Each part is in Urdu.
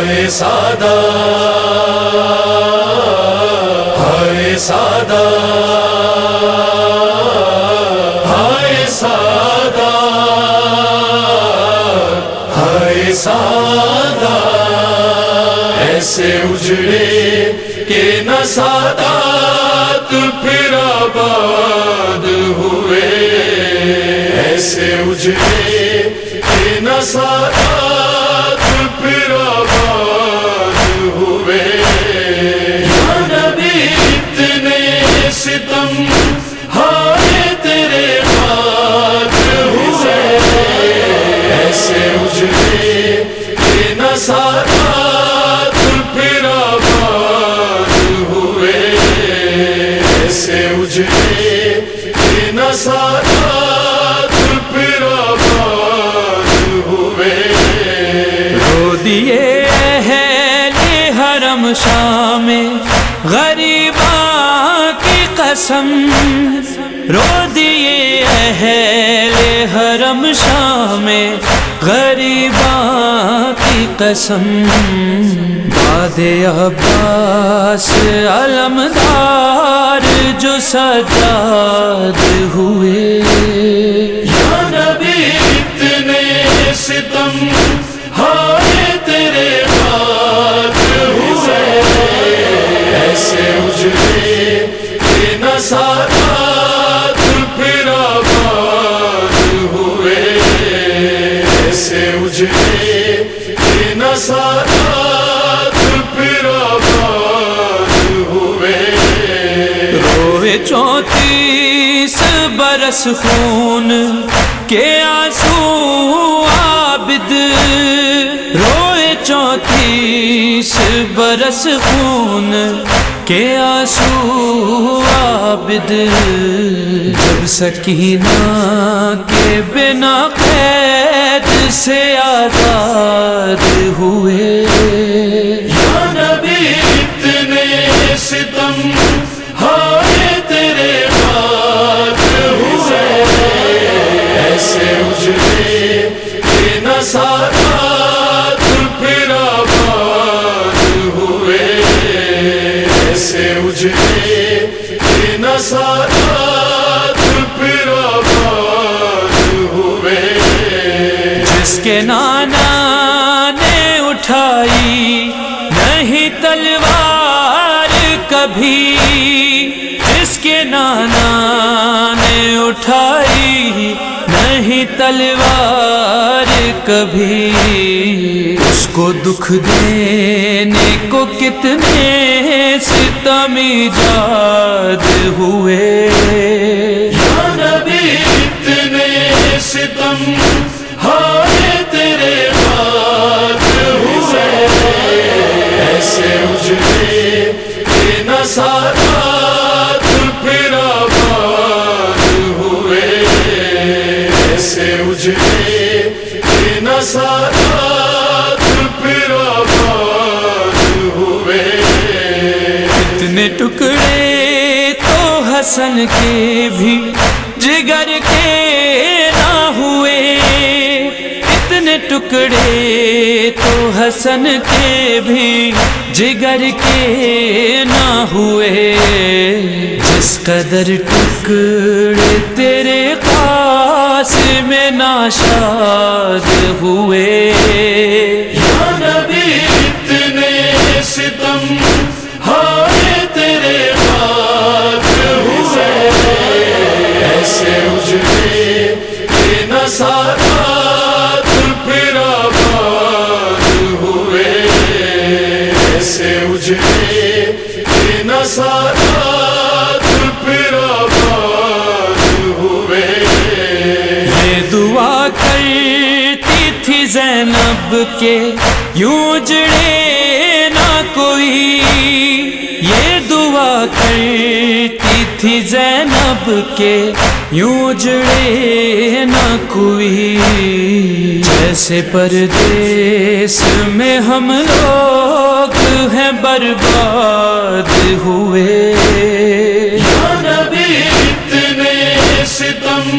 ہائے سادہ ہائے سادہ ہائے سادہ ہائے سادہ، ایسے اجڑے کہ نہ سادات پھر آباد ہوئے۔ ایسے اجڑے کہ نہ سادات ستم ہائے تیرے ہاتھ ہوئے۔ ایسے اجڑے کہ نہ سادات پھر آباد ہوئے۔ ایسے اجڑے کہ نہ سادات پھر آباد ہوئے۔ رو دیے اہل حرم شام غریباں قسم، رو دیے اہل حرم شام غریباں کی قسم۔ باد عباس علمدار جو سجاد ہوئے۔ یا نبی اتنے ستم چونتیس برس خون کے آنسو عابد۔ روئے چونتیس برس خون کے آنسو عابد۔ جب سکینہ کے بنا قید سے آزاد کہ نہ پھر آباد ہوئے ایسے اجڑے کہ نہ سادات پھر آباد ہوئے جس کے نانا نے اٹھائی، نہیں تلوار کبھی۔ جس کے نانا نے اٹھائی نہیں تلوار کبھی۔ اس کو دکھ دینے کو کتنے ستم ایجاد ہوئے۔ یا نبی، اتنے ستم ہائے تیرے ہاتھ ہوئے۔ ایسے اجڑے کہ پھر آباد ہوئے اتنے ٹکڑے تو حسن کے بھی جگر کے نہ ہوئے۔ اتنے ٹکڑے تو حسن کے بھی جگر کے نہ ہوئے۔ جس قدر ٹکڑے تیرے پاس میں ناشاد ہوئے۔ یا نبی، اتنے ستم ہائے تیرے ہاتھ ہوئے۔ ایسے اجڑے کہ نہ سادات پھر آباد ہوئے۔ ایسے اجڑے زینب کے یوں جڑے نہ کوئی، یہ دعا کرتی تھی زینب کے یوں جڑے نہ کوئی۔ جیسے پردیس میں ہم لوگ ہیں برباد ہوئے۔ یا نبی، اتنے ستم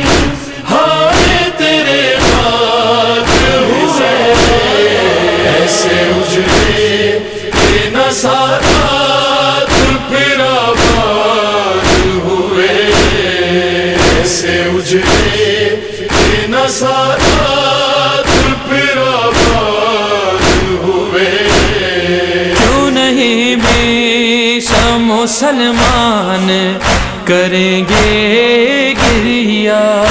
ہمیشہ مسلمان کریں گے گریا۔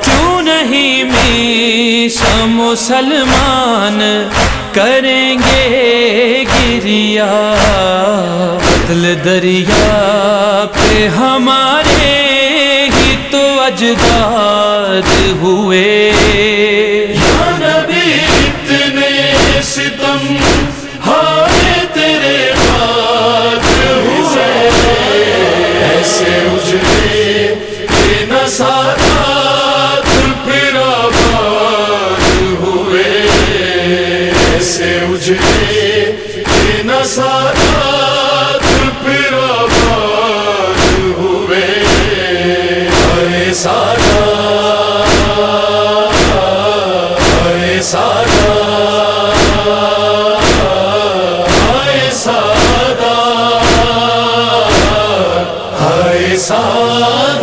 کیوں نہیں ہمیشہ مسلمان کریں گے گریا؟ بدل دریا پہ ہمارے ہی تو اجداد ہوئے۔ ساتھ